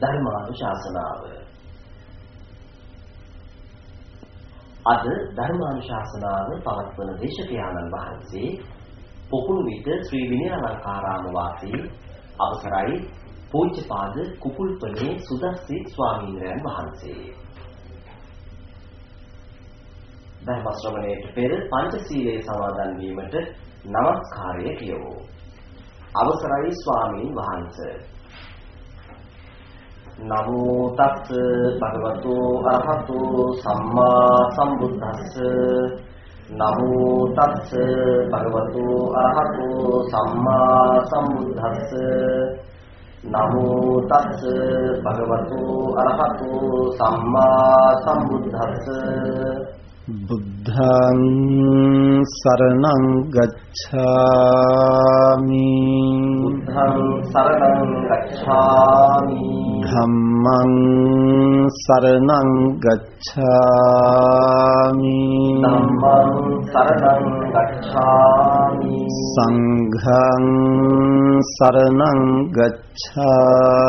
ධර්මානුශාසනාව. අද ධර්මානුශාසනාව පවත්වන දේශකයාණන් වහන්සේ පොකුණු විට ශ්‍රී විනයාලංකාරාම වාසී අවසරයි පූජ්‍යපාද කුකුල්පනේ සුදස්සි ස්වාමීන් වහන්සේ. ධර්ම ශ්‍රවණයට පෙර පංචශීලයේ සමාදන් වීමට নমස්කාරය කියවෝ අවසරයි ස්වාමීන් වහන්සේ. නමෝ තස් භගවතු අරහතු සම්මා සම්බුද්දස්ස. නමෝ තස් භගවතු අරහතු සම්මා සම්බුද්දස්ස. නමෝ තස් භගවතු අරහතු සම්මා සම්බුද්දස්ස. බුද්ධං සරණං ගච්ඡාමි බුද්ධං සරණං ගච්ඡාමි ධම්මං සරණං ගච්ඡාමි ධම්මං සරණං ගච්ඡාමි සංඝං සරණං ගච්ඡාමි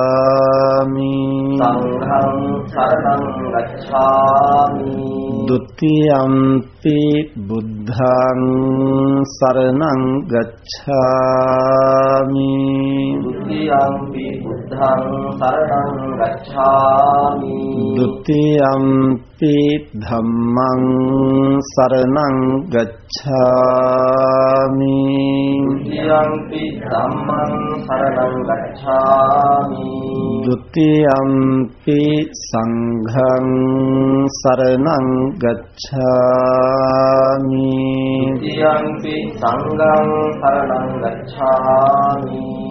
සංඝං සරණං ගච්ඡාමි ဒ ුතියම්පි බුද්ධං සරණං ගච්ඡාමි ဒ ුතියම්පි බුද්ධං සරණං ගච්ඡාමි ဒ ුතියම්පි ධම්මං සරණං ගච්ඡාමි ဒ ුතියම්පි ධම්මං සරණං ගච්ඡාමි ဒ ුතියම්පි සංඝං සරණං ගච්ඡාමි ဒ ුතියම්පි සංඝං සරණං ගච්ඡාමි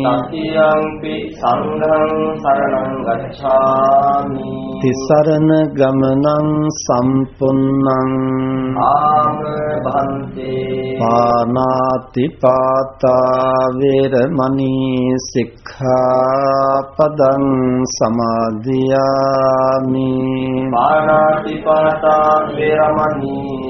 තතියම්පි සංඝං සරණං ගච්ඡාමි। තිසරණ ගමනං සම්පුන්නං। ආම භන්තේ। පානාති පාතා වේරමණී සික්ඛාපදං සමාදියාමි। පාණාති පාතා වේරමණී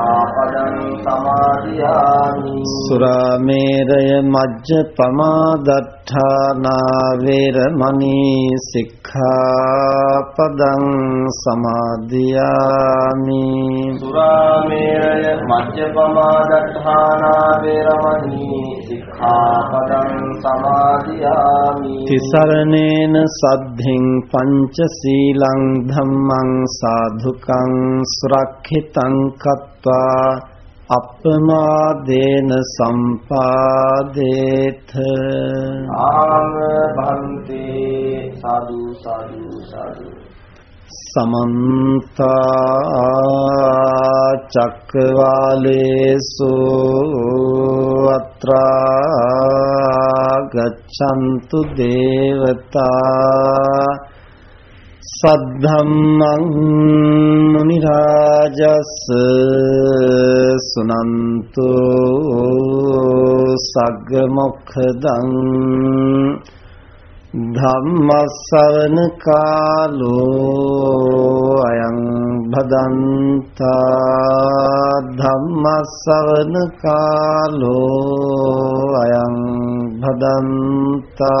සික්ඛාපදං සමාදියාමි සුරාමේරය මජ්ජපමාදට්ඨානා වේරමණී සික්ඛාපදං සමාදියාමි සුරාමේරය මජ්ජපමාදට්ඨානා වේරමණී සික්ඛාපදං සමාදියාමි තිසරණේන සද්ධින් පංචශීලං ධම්මං සාධුකං සුරක්ෂිතං කତ୍වා අප්පමාදේන සම්පාදේත ආම භන්තේ සාදු සාදු සාදු සමන්ත චක්කවාලේසු අත්‍රා ගච්ඡන්තු දේවතා සද්ධම්මං මුනි රාජස් සුනන්තු සග්ග මොක්ඛදං ධම්මස්සවන කාලෝ අයං භදන්තා ධම්මස්සවන කාලෝ අයං භදන්තා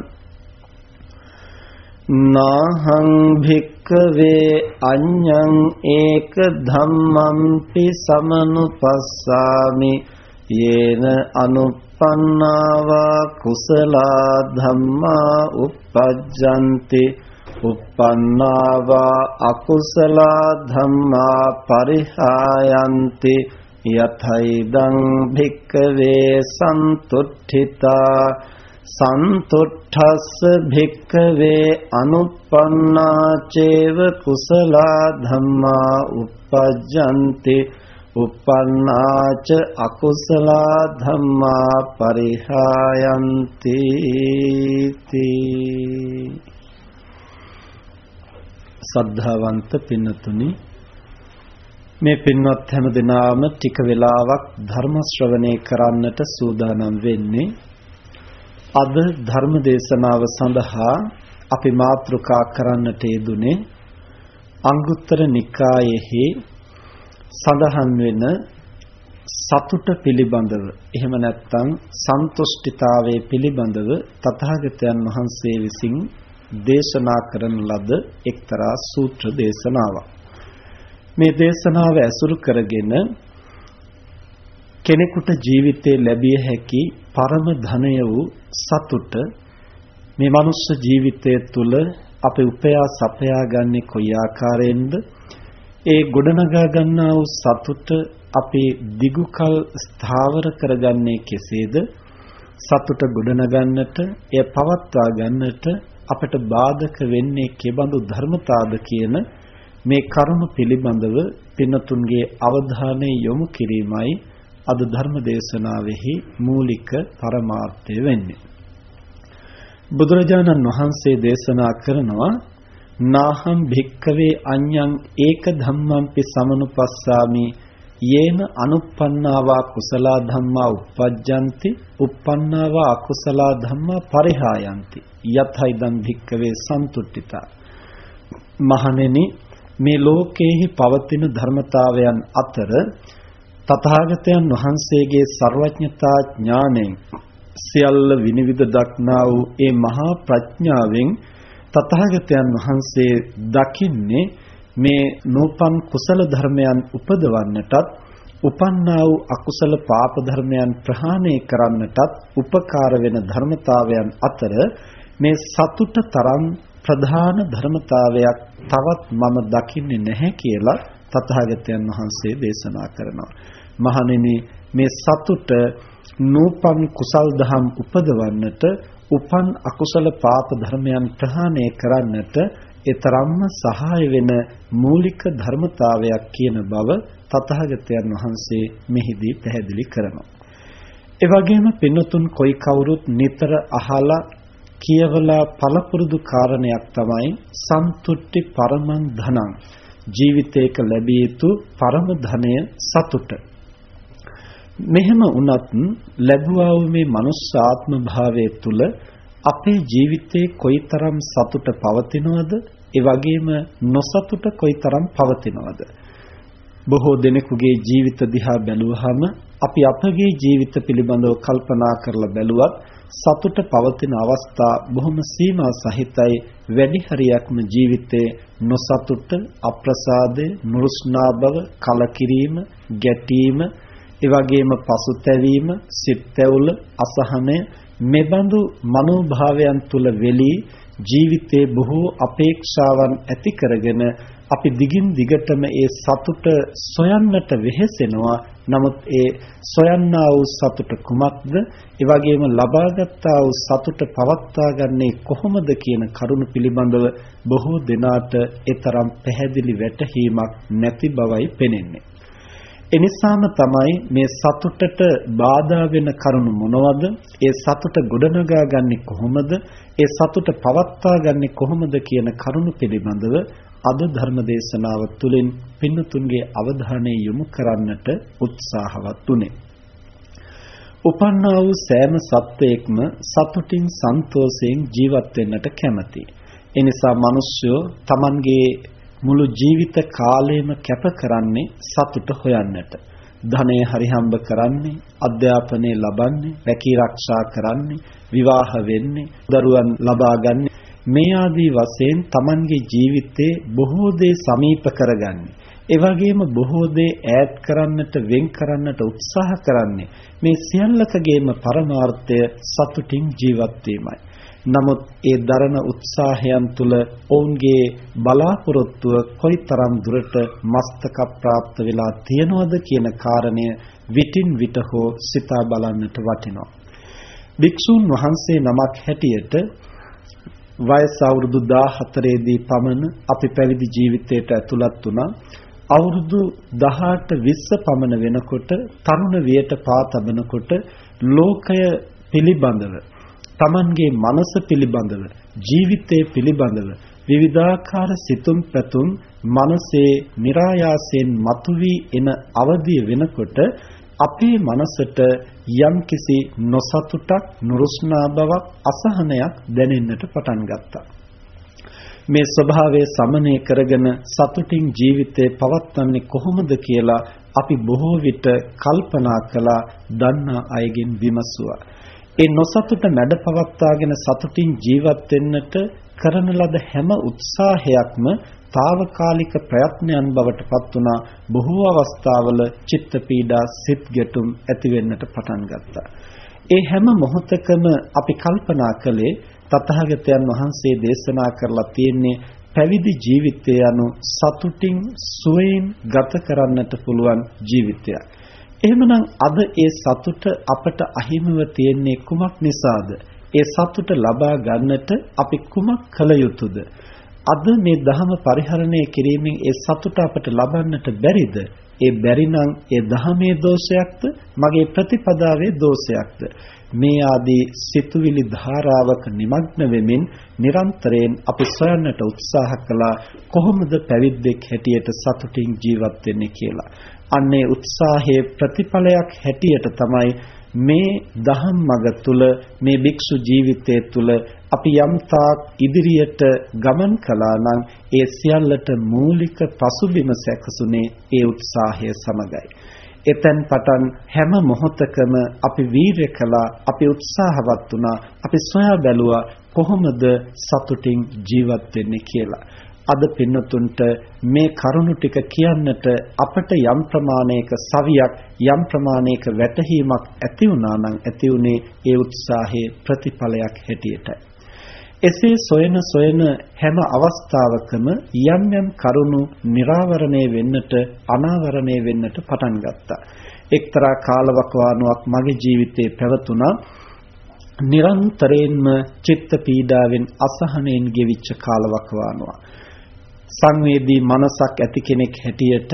නාහං භික්කවේ අඤ්ඤං ඒක ධම්මම්පි සමනුපස්සාමි। යේන අනුප්පන්නාවා කුසලා ධම්මා uppajjanti uppannāvā akusala ධම්මා පරිහායන්ති යතයිදං භික්කවේ සන්තුට්ඨිතා। සන්තුට්ඨස්ස භික්කවේ අනුප්පන්නා චේව කුසලා ධම්මා uppajjanti uppannāච අකුසලා ධම්මා පරිහායන්ති තී සද්ධාවන්ත පින්නතුනි මේ පින්වත් හැම දිනාම ටික වෙලාවක් ධර්ම ශ්‍රවණය කරන්නට සූදානම් වෙන්නේ අද ධර්ම දේශනාව සඳහා අපි මාතෘකා කරන්නට යෙදුනේ අංගුත්තර නිකායෙහි සඳහන් වෙන සතුට පිළිබඳව එහෙම නැත්නම් සන්තුෂ්ඨිතාවයේ පිළිබඳව තථාගතයන් වහන්සේ විසින් දේශනා කරන ලද එක්තරා සූත්‍ර දේශනාවක්. මේ දේශනාව ඇසුරු කරගෙන කෙනෙකුට ජීවිතේ ලැබිය හැකි පරම ධනය වූ සතුට මේ මනුෂ්‍ය ජීවිතය තුළ අපි උපයා සපයා ගන්නේ කොයි ආකාරයෙන්ද? ඒ ගොඩනගා ගන්නා වූ සතුට අපි දිගුකල් ස්ථාවර කරගන්නේ කෙසේද? සතුට ගොඩනගන්නට එය පවත්වා ගන්නට අපට බාධක වෙන්නේ කෙබඳු ධර්මතාවද කියන මේ කරුණ පිළිබඳව පින්නතුන්ගේ අවධානය යොමු කිරීමයි අද ධර්ම දේශනාවෙහි මූලික පරමාර්ථය වෙන්නේ. බුදුරජාණන් වහන්සේ දේශනා කරනවා නාහම් භික්කවේ අඤ්ඤං ඒක ධම්මම්පි සමනුපස්සාමි යේන අනුප්පන්නාවා කුසලා ධම්මා uppajjanti uppannāvā akusala ධම්මා පරිහායන්ති යතයිදම් භික්කවේ සන්තුට්ඨිතා මහණෙනි මේ ලෝකයේහි පවතින ධර්මතාවයන් අතර තථාගතයන් වහන්සේගේ ਸਰවඥතා ඥාණයෙන් සියල්ල විනිවිද දක්නා වූ ඒ මහා ප්‍රඥාවෙන් තථාගතයන් වහන්සේ දකින්නේ මේ නූපන් කුසල ධර්මයන් උපදවන්නටත් උපන්නා වූ අකුසල පාප ධර්මයන් ප්‍රහාණය කරන්නටත් උපකාර වෙන ධර්මතාවයන් අතර මේ සතුට තරම් ප්‍රධාන ධර්මතාවයක් තවත් මම දකින්නේ නැහැ කියලා තථාගතයන් වහන්සේ දේශනා කරනවා. මහණෙනි මේ සතුට නූපන් කුසල් දහම් උපදවන්නට උපන් අකුසල පාප ධර්මයන් ප්‍රහාණය කරන්නට ඊතරම්ම සහාය වෙන මූලික ධර්මතාවයක් කියන බව තථාගතයන් වහන්සේ මෙහිදී පැහැදිලි කරනවා. ඒ වගේම පින්නතුන් කොයි කවුරුත් නිතර අහලා කියවලා පළපුරුදු කාරණයක් තමයි සන්තුට්ටි පරමං ධනං ජීවිතයක ලැබිය යුතු පරම ධනය සතුට. මෙහෙම වුණත් ලැබුවා වූ මේ මනුස්ස ආත්ම භාවයේ තුල අපේ ජීවිතේ කොයිතරම් සතුට පවතිනවද? ඒ වගේම නොසතුට කොයිතරම් පවතිනවද? බොහෝ දෙනෙකුගේ ජීවිත දිහා බැලුවහම අපි අපගේ ජීවිත පිළිබඳව කල්පනා කරලා බැලුවත් සතුට පවතින අවස්ථා බොහොම සීමා සහිතයි. වැඩි හරියක්ම ජීවිතේ නොසතුට අප්‍රසාදය නුරුස්නා බව කලකිරීම ගැටීම ඒ වගේම පසුතැවීම සිත් තැවුල අසහනය මෙබඳු මනෝභාවයන් තුල වෙලී ජීවිතේ බොහෝ අපේක්ෂාවන් ඇති කරගෙන අපි දිගින් දිගටම ඒ සතුට සොයන්නට වෙහෙසෙනවා. නමුත් ඒ සොයන්නා වූ සතුට කුමක්ද? ඒ වගේම ලබාගත්තා වූ සතුට පවත්වා ගන්නේ කොහොමද කියන කරුණු පිළිබඳව බොහෝ දෙනාට ඒතරම් පැහැදිලි වැටහීමක් නැති බවයි පෙනෙන්නේ. එනිසාම තමයි මේ සතුටට බාධා වෙන කරුණු මොනවද? ඒ සතුට ගොඩනගා ගන්නේ කොහොමද? ඒ සතුට පවත්වා ගන්නේ කොහොමද කියන කරුණු පිළිබඳව අද ධර්ම දේශනාව තුළින් පින්නතුන්ගේ අවධානය යොමු කරන්නට උත්සාහවත් උනේ. උපන්නා වූ සෑම සත්වයක්ම සතුටින් සන්තෝෂයෙන් ජීවත් වෙන්නට කැමතියි. එනිසා මිනිස්සු තමන්ගේ මුළු ජීවිත කාලයම කැප කරන්නේ සතුට හොයන්නට. ධනය හරි හම්බ කරන්නේ, අධ්‍යාපනය ලබන්නේ, රැකී ආරක්ෂා කරන්නේ, විවාහ වෙන්නේ, දරුවන් ලබා ගන්නේ මේ ආදී වශයෙන් Tamanගේ ජීවිතේ බොහෝ දේ සමීප කරගන්නේ. ඒ වගේම බොහෝ දේ ඈඩ් කරන්නට වෙන් කරන්නට උත්සාහ කරන්නේ මේ සියල්ලකගේම පරමාර්ථය සතුටින් ජීවත් වීමයි. නමුත් ඒ දරන උත්සාහයන් තුල ඔවුන්ගේ බලාපොරොත්තුව කොයිතරම් දුරට මස්තක ප්‍රාප්ත වෙලා තියනවද කියන කාරණය විටින් විට හෝ සිතා බලන්නට වටිනවා. භික්ෂුන් වහන්සේ නමක් හැටියට වයස අවුරුදු 14 දී පමණ අපි පැවිදි ජීවිතයට ඇතුළත් වුණා. අවුරුදු 18 20 පමණ වෙනකොට තරුණ වියට පා තබනකොට ලෝකය පිළිබඳව Tamanගේ මනස පිළිබඳව ජීවිතය පිළිබඳව විවිධාකාර සිතුම් පැතුම් මනසේ નિરાයාසයෙන් මතුවී එන අවධිය වෙනකොට අපේ මනසට යම්කිසි නොසතුටක් නුරුස්නා බවක් අසහනයක් දැනෙන්නට පටන් ගත්තා. මේ ස්වභාවය සමනය කරගෙන සතුටින් ජීවිතේ පවත්වන්නේ කොහොමද කියලා අපි බොහෝ විට කල්පනා කළා දන්නා අයගෙන් විමසුවා. ඒ නොසතුට මැඩ පවත්වාගෙන සතුටින් ජීවත් වෙන්නට කරන ලද හැම උත්සාහයක්ම తాවකාලික ප්‍රයත්නයන් බවට පත් වුණා බොහෝ අවස්ථාවල චිත්ත පීඩා සිත් ගැටුම් ඇති වෙන්නට පටන් ගත්තා. ඒ හැම මොහොතකම අපි කල්පනා කළේ තථාගතයන් වහන්සේ දේශනා කරලා තියෙන්නේ පැවිදි ජීවිතය anu සතුටින් සුවයෙන් ගත කරන්නට පුළුවන් ජීවිතයක්. එහෙමනම් අද ඒ සතුට අපට අහිමිව තියෙන්නේ කුමක් නිසාද? ඒ සතුට ලබා ගන්නට අපි කුමක් කළ යුතුද? අද මේ ධහම පරිහරණය කිරීමෙන් ඒ සතුට අපට ලබන්නට බැරිද? ඒ බැරි නම් ඒ ධහමේ දෝෂයක්ද? මගේ ප්‍රතිපදාවේ දෝෂයක්ද? මේ ආදී සිතුවිලි ධාරාවක নিমগ্ন වෙමින් නිරන්තරයෙන් අපි සොයන්නට උත්සාහ කළා කොහොමද පැවිද්දෙක් හැටියට සතුටින් ජීවත් වෙන්නේ කියලා. අන්නේ උත්සාහයේ ප්‍රතිඵලයක් හැටියට තමයි මේ දහම් මඟ තුල මේ භික්ෂු ජීවිතය තුල අපි යම් තාක් ඉදිරියට ගමන් කළා නම් ඒ සියල්ලට මූලික පසුබිම සැකසුනේ ඒ උත්සාහය සමගයි. එතෙන් පටන් හැම මොහොතකම අපි වීරය කළා අපි උත්සාහවත් වුණා අපි සොයා බැලුවා කොහොමද සතුටින් ජීවත් වෙන්නේ කියලා අද පින්නතුන්ට මේ කරුණු ටික කියන්නට අපට යම් ප්‍රමාණයක සවියක් යම් ප්‍රමාණයක වැටහීමක් ඇති වුණා නම් ඇති උනේ ඒ උත්සාහයේ ප්‍රතිඵලයක් හැටියටයි. එසේ සොයන සොයන හැම අවස්ථාවකම යම් යම් කරුණු निराවරණය වෙන්නට අනාවරණය වෙන්නට පටන් ගත්තා. එක්තරා කාලවකවානුවක් මගේ ජීවිතේ පැවතුණා. නිරන්තරයෙන්ම චිත්ත පීඩාවෙන් අසහනෙන් ගෙවිච්ච කාලවකවානුවක්. සංවේදී මනසක් ඇති කෙනෙක් හැටියට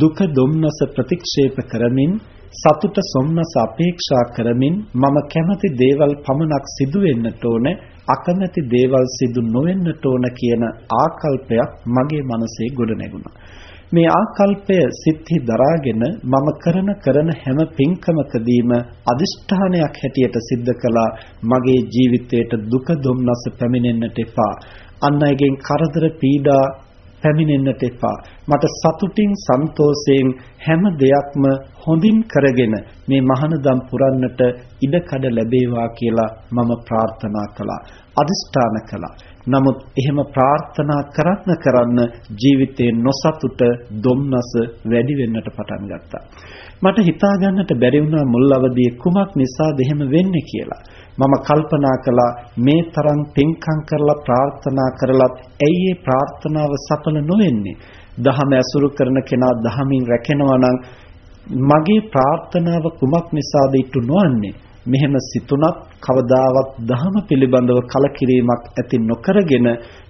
දුක දුම්නස ප්‍රතික්ෂේප කරමින් සතුට සොම්නස අපේක්ෂා කරමින් මම කැමති දේවල් පමණක් සිදු වෙන්නට ඕන අකමැති දේවල් සිදු නොවෙන්නට ඕන කියන ආකල්පයක් මගේ මනසේ ගොඩ නැගුණා. මේ ආකල්පය සිත්හි දරාගෙන මම කරන කරන හැම පින්කමකදීම අදිෂ්ඨානයක් හැටියට සිද්ධ කළා මගේ ජීවිතයට දුක දුම්නස පැමිණෙන්නට එපා. අන් අයගෙන් කරදර පීඩා පැමිණෙන්නට එපා. මට සතුටින් සන්තෝෂයෙන් හැම දෙයක්ම හොඳින් කරගෙන මේ මහානදම් පුරන්නට ඉඩකඩ ලැබේවා කියලා මම ප්‍රාර්ථනා කළා. අදිෂ්ඨාන කළා. නමුත් එහෙම ප්‍රාර්ථනා කරන්න කරන්න ජීවිතේ නොසතුට, දුම්නස වැඩි වෙන්නට පටන් ගත්තා. මට හිතා ගන්නට බැරි වුණා මුල් අවදියේ කුමක් නිසාද එහෙම වෙන්නේ කියලා. මම කල්පනා කළා මේ තරම් පින්කම් කරලා ප්‍රාර්ථනා කරලත් ඇයි ඒ ප්‍රාර්ථනාව සඵල නොවෙන්නේ? දහම ඇසුරු කරන කෙනා දහමින් රැකෙනවා නම් මගේ ප්‍රාර්ථනාව කුමක් නිසාද ඉටු නොවන්නේ? මෙහෙම සිතුනත් කවදාවත් දහම පිළිබඳව කලකිරීමක් ඇති නොකරගෙන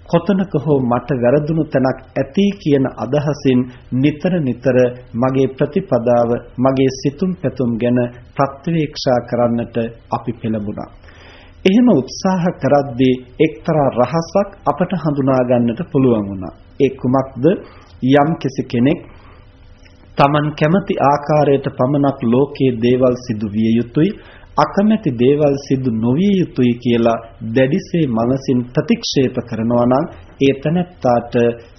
කොතනක හෝ මට වැරදුණු තැනක් ඇති කියන අදහසින් නිතර නිතර මගේ ප්‍රතිපදාව මගේ සිතුම් පැතුම් ගැන ප්‍රත්‍යවේක්ෂා කරන්නට අපි පෙළඹුණා. එහෙම උත්සාහ කරද්දී එක්තරා රහසක් අපට හඳුනා ගන්නට පුළුවන් වුණා. ඒ කුමක්ද? යම් කෙනෙක් Taman කැමති ආකාරයට පමණක් ලෝකයේ දේවල් සිදු විය යුතුයි අකමැති දේවල් සිදු නොවිය යුතුයි කියලා දැඩිසේ මනසින් ප්‍රතික්ෂේප කරනවා නම් ඒ තනත්තාට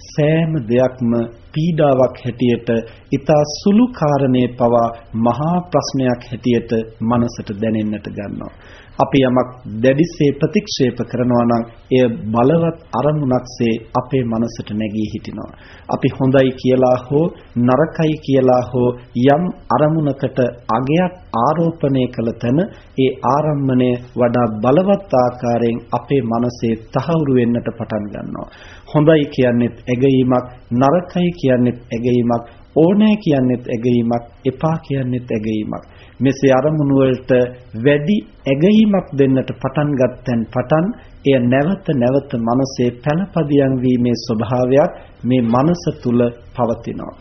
සෑම දෙයක්ම පීඩාවක් හැටියට ඊතා සුළු කාරණේ පවා මහා ප්‍රශ්නයක් හැටියට මනසට දැනෙන්නට ගන්නවා අපි යමක් දැඩිසේ ප්‍රතික්ෂේප කරනවා නම් එය බලවත් අරමුණක්සේ අපේ මනසට නැගී හිටිනවා. අපි හොඳයි කියලා හෝ නරකයි කියලා හෝ යම් අරමුණකට අගයක් ආරෝපණය කළ තැන ඒ ආරම්මණය වඩා බලවත් ආකාරයෙන් අපේ මනසේ තහවුරු වෙන්නට පටන් ගන්නවා. හොඳයි කියන්නේත් ඇගීමක් නරකයි කියන්නේත් ඇගීමක් ඕනෑ කියන්නේත් ඇගීමක් එපා කියන්නේත් ඇගීමක් මෙසේ අරමුණු වලට වැඩි ඇගීමක් දෙන්නට පටන් ගත්තන් පටන් එය නැවත නැවත මනසේ පළපදියම් වීමේ ස්වභාවයක් මේ මනස තුල පවතිනවා.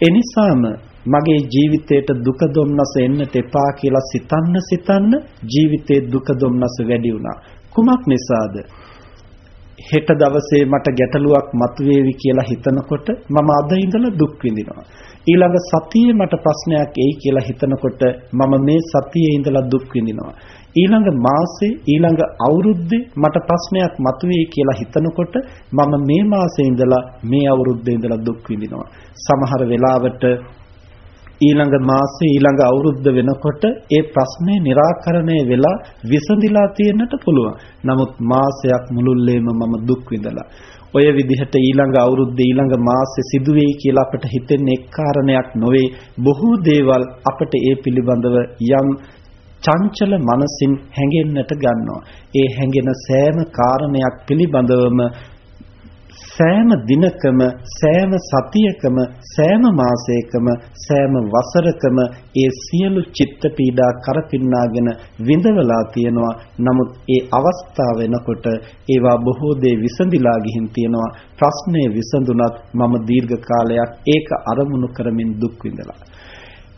එනිසාම මගේ ජීවිතේට දුක දුම්නස එන්නට එපා කියලා සිතන්න සිතන්න ජීවිතේ දුක දුම්නස වැඩි වුණා. කුමක් නිසාද? හෙට දවසේ මට ගැටලුවක් මතුවේවි කියලා හිතනකොට මම අද ඉඳලා දුක් විඳිනවා. ඊළඟ සතියේ මට ප්‍රශ්නයක් එයි කියලා හිතනකොට මම මේ සතියේ ඉඳලා දුක් විඳිනවා. ඊළඟ මාසේ ඊළඟ අවුරුද්දේ මට ප්‍රශ්නයක් මතුවේයි කියලා හිතනකොට මම මේ මාසේ ඉඳලා මේ අවුරුද්දේ ඉඳලා දුක් විඳිනවා. සමහර වෙලාවට ඊළඟ මාසේ ඊළඟ අවුරුද්ද වෙනකොට ඒ ප්‍රශ්නේ निराකරණය වෙලා විසඳිලා තියෙන්නට පුළුවන්. නමුත් මාසයක් මුළුල්ලේම මම දුක් විඳලා ඔය විදිහට ඊළඟ අවුරුද්දේ ඊළඟ මාසේ සිදුවේයි කියලා අපට හිතෙන්නේ එක් කාරණයක් නොවේ. බොහෝ දේවල් අපට ඒ පිළිබඳව යම් චංචල මනසින් හැඟෙන්නට ගන්නවා. ඒ හැඟෙන සෑම කාරණයක් පිළිබඳවම සෑම දිනකම සෑම සතියකම සෑම මාසයකම සෑම වසරකම ඒ සියලු චිත්ත පීඩා කරපින්නාගෙන විඳවලා තියෙනවා. නමුත් ඒ අවස්ථාව වෙනකොට ඒවා බොහෝ දේ විසඳිලා ගිහින් තියෙනවා. ප්‍රශ්නේ විසඳුණත් මම දීර්ඝ කාලයක් ඒක අරමුණු කරමින් දුක් විඳලා.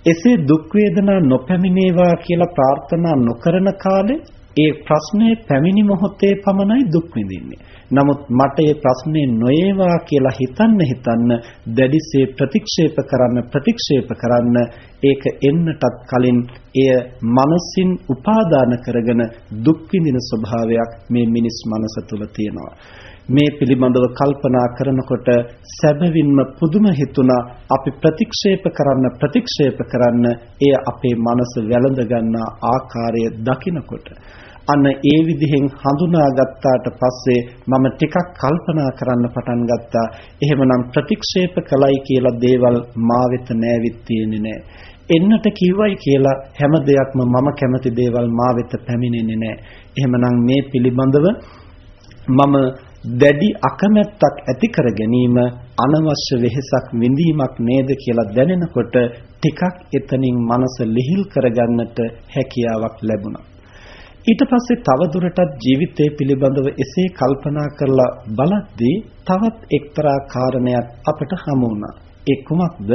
එසේ දුක් වේදනා නොපැමිණේවා කියලා ප්‍රාර්ථනා නොකරන කාලේ ඒ ප්‍රශ්නේ පැමිණි මොහොතේ පමණයි දුක් විඳින්නේ. නමුත් මට මේ ප්‍රශ්නේ නොයේවා කියලා හිතන්න හිතන්න දැඩිසේ ප්‍රතික්ෂේප කරන්න ප්‍රතික්ෂේප කරන්න ඒක එන්නටත් කලින් එය මනසින් උපාදාන කරගෙන දුක් විඳින ස්වභාවයක් මේ මිනිස් මනස තුල තියෙනවා. මේ පිළිබඳව කල්පනා කරනකොට සැබවින්ම පුදුම හිතුණා අපි ප්‍රතික්ෂේප කරන්න ප්‍රතික්ෂේප කරන්න එය අපේ මනස වැළඳ ගන්නා ආකාරය දකිනකොට අන්න ඒ විදිහෙන් හඳුනාගත්තාට පස්සේ මම ටිකක් කල්පනා කරන්න පටන් ගත්තා. එහෙමනම් ප්‍රතික්ෂේප කළයි කියලා දේවල් මා වෙත නෑවිත් තියෙන්නේ නෑ. එන්නට කිව්වයි කියලා හැම දෙයක්ම මම කැමති දේවල් මා වෙත පැමිණෙන්නේ නෑ. එහෙමනම් මේ පිළිබඳව මම දැඩි අකමැත්තක් ඇති කර ගැනීම අනවශ්‍ය වෙහෙසක් විඳීමක් නේද කියලා දැනෙනකොට ටිකක් එතනින් මනස ලිහිල් කරගන්නට හැකියාවක් ලැබුණා. ඊට පස්සේ තව දුරටත් ජීවිතය පිළිබඳව එසේ කල්පනා කරලා බලද්දී තවත් එක්තරා කාරණයක් අපට හමු වුණා. ඒ කුමක්ද?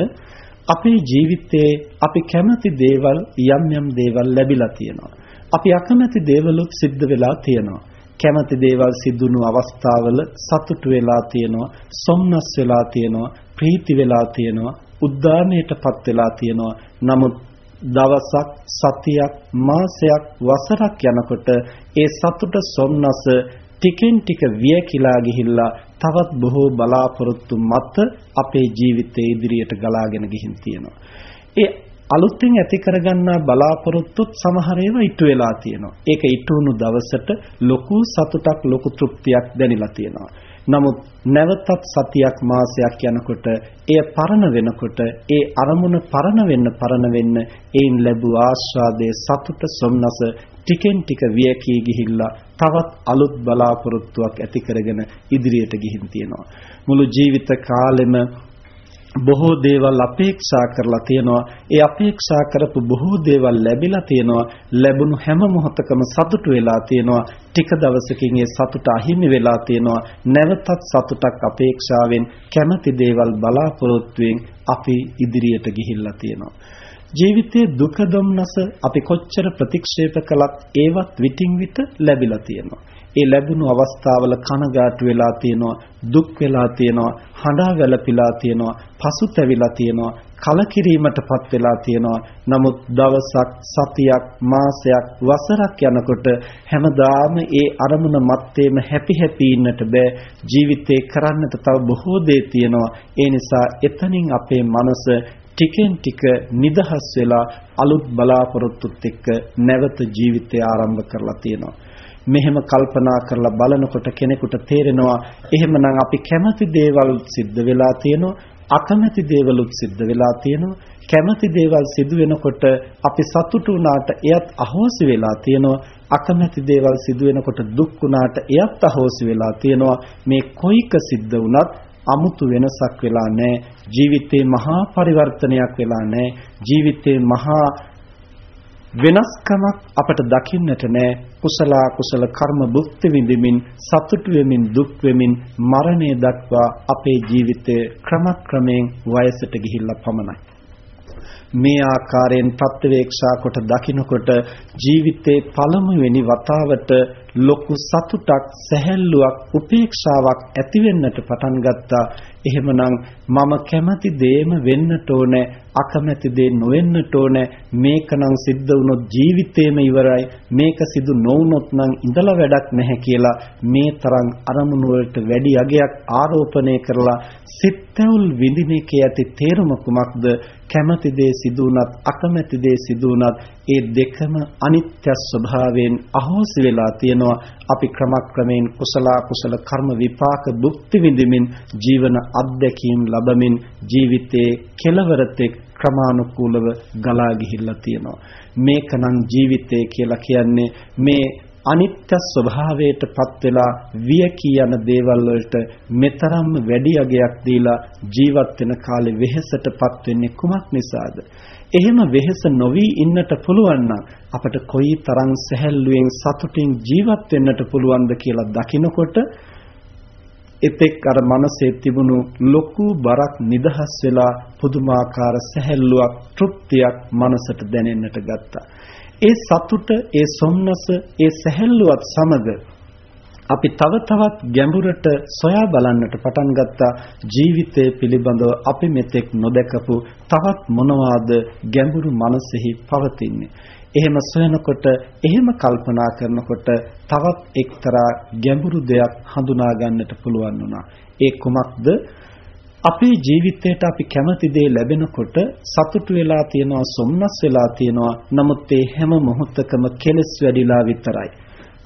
අපේ ජීවිතයේ අපි කැමති දේවල් යම් යම් දේවල් ලැබිලා තියෙනවා. අපි අකමැති දේවලුත් සිද්ධ වෙලා තියෙනවා. කැමති දේවල් සිදුණු අවස්ථාවල සතුටු වෙලා තියෙනවා, සොම්නස් වෙලා තියෙනවා, ප්‍රීති වෙලා තියෙනවා, උද්දාමයටපත් වෙලා තියෙනවා. නමුත් දවසක් සතියක් මාසයක් වසරක් යනකොට ඒ සතුට සොම්නස ටිකෙන් ටික වියකිලා ගිහිල්ලා තවත් බොහෝ බලාපොරොත්තු මත අපේ ජීවිතයේ ඉදිරියට ගලාගෙන ගිහින් තියෙනවා. ඒ අලුතින් ඇති කරගන්නා බලාපොරොත්තුත් සමහර ඒවා ඉටු වෙලා තියෙනවා. ඒක ඉටු වුණු දවසට ලොකු සතුටක් ලොකු තෘප්තියක් දැනෙලා තියෙනවා. නමුත් නැවතත් සතියක් මාසයක් යනකොට එය පරණ වෙනකොට ඒ අරමුණ පරණ වෙන්න පරණ වෙන්න ඒන් ලැබූ ආස්වාදයේ සතුට සොම්නස ටිකෙන් ටික වියකී ගිහිල්ලා තවත් අලුත් බලාපොරොත්තුවක් ඇති කරගෙන ඉදිරියට ගිහින් තියෙනවා මුළු ජීවිත කාලෙම බොහෝ දේවල් අපේක්ෂා කරලා තියෙනවා. ඒ අපේක්ෂා කරපු බොහෝ දේවල් ලැබිලා තියෙනවා. ලැබුණු හැම මොහොතකම සතුටු වෙලා තියෙනවා. ටික දවසකින් ඒ සතුට අහිමි වෙලා තියෙනවා. නැවතත් සතුටක් අපේක්ෂාවෙන් කැමති දේවල් බලාපොරොත්තුෙන් අපි ඉදිරියට ගිහිල්ලා තියෙනවා. ජීවිතයේ දුක දුම්නස අපි කොච්චර ප්‍රතික්ෂේප කළත් ඒවත් විтин විට ලැබිලා තියෙනවා. ඒ ලැබුණු අවස්ථාවල කනගාටු වෙලා තියෙනවා දුක් වෙලා තියෙනවා හඬා වැළපිලා තියෙනවා පසුතැවිලා තියෙනවා කලකිරීමටපත් වෙලා තියෙනවා. නමුත් දවසක් සතියක් මාසයක් වසරක් යනකොට හැමදාම ඒ අරමුණ මැත්තේම හැපි හැපි ඉන්නට බෑ. ජීවිතේ කරන්නට තව බොහෝ දේ තියෙනවා. ඒ නිසා එතනින් අපේ මනස ටිකෙන් ටික නිදහස් වෙලා අලුත් බලාපොරොත්තුත් එක්ක නැවත ජීවිතය ආරම්භ කරලා තියෙනවා. මෙහෙම කල්පනා කරලා බලනකොට කෙනෙකුට තේරෙනවා එහෙමනම් අපි කැමති දේවල් සිද්ධ වෙලා තියෙනවා අකමැති දේවලුත් සිද්ධ වෙලා තියෙනවා. කැමති දේවල් සිදු වෙනකොට අපි සතුටු වුණාට එයත් අහෝසි වෙලා තියෙනවා. අකමැති දේවල් සිදු වෙනකොට දුක් වුණාට එයත් අහෝසි වෙලා තියෙනවා. මේ කොයික සිද්ධ වුණත් 아무තු වෙනසක් වෙලා නැහැ. ජීවිතේ මහා පරිවර්තනයක් වෙලා නැහැ. ජීවිතේ මහා වෙනස්කමක් අපට දකින්නට නෑ. කුසල කුසල කර්ම භුක්ති විඳිමින් සතුටු වෙමින් දුක් වෙමින් මරණය දක්වා අපේ ජීවිතය ක්‍රමක්‍රමයෙන් වයසට ගිහිල්ලා පමණයි. මේ ආකාරයෙන් ප්‍රත්‍යවේක්ෂා කොට දකිනකොට ජීවිතේ පළමුවෙනි වතාවට ලොකු සතුටක් සැහැල්ලුවක් උපේක්ෂාවක් ඇති වෙන්නට පටන් ගත්තා. එහෙමනම් මම කැමති දේම වෙන්නට ඕනේ අකමැති දේ නොවෙන්නට ඕනේ. මේකනම් සිද්ධ වුණොත් ජීවිතේම ඉවරයි. මේක සිදු නොවුනොත් නම් ඉඳලා වැඩක් නැහැ කියලා මේ තරම් අරමුණු වලට වැඩි යගයක් ආරෝපණය කරලා සිත්ැවුල් විඳින එකේ ඇති තේරුම කුමක්ද? කැමති දේ සිදු වුණත් අකමැති දේ සිදු වුණත් ඒ දෙකම අනිත්‍ය ස්වභාවයෙන් අහෝසි වෙලා තියෙනවා අපි ක්‍රමක්‍රමයෙන් කුසල කුසල කර්ම විපාක භුක්ති විඳිමින් ජීවන අත්දැකීම් ලබමින් ජීවිතයේ කෙලවරතෙක් ක්‍රමානුකූලව ගලා ගිහිල්ලා තියෙනවා මේකනම් ජීවිතය කියලා කියන්නේ මේ අනිත්‍ය ස්වභාවයටපත් වෙලා වියකී යන දේවල් වලට මෙතරම්ම වැඩි අගයක් දීලා ජීවත් වෙන කාලේ වෙහෙසටපත් වෙන්නේ කුමක් නිසාද? එහෙම වෙහෙස නොවි ඉන්නට පුළුවන් නම් අපට කොයි තරම් සැහැල්ලුවෙන් සතුටින් ජීවත් වෙන්නට පුළුවන්ද කියලා දකිනකොට එතෙක් අර මනසේ තිබුණු ලොකු බරක් නිදහස් වෙලා පුදුමාකාර සැහැල්ලුවක් තෘප්තියක් මනසට දැනෙන්නට ගත්තා. ඒ සතුට, ඒ සොම්නස, ඒ සැහැල්ලුවත් සමග අපි තව තවත් ගැඹුරට සොයා බලන්නට පටන් ගත්තා. ජීවිතය පිළිබඳව අපි මෙතෙක් නොදකපු තවත් මොනවාද ගැඹුරු මනසෙහි පවතින්නේ? එහෙම සොයනකොට එහෙම කල්පනා කරනකොට තවත් එක්තරා ගැඹුරු දෙයක් හඳුනා ගන්නට පුළුවන් වුණා. ඒ කුමක්ද? අපේ ජීවිතයට අපි කැමති දේ ලැබෙනකොට සතුටු වෙලා තියෙනවා සොම්නස් වෙලා තියෙනවා. නමුත් ඒ හැම මොහොතකම කෙලස් වැඩිලා විතරයි.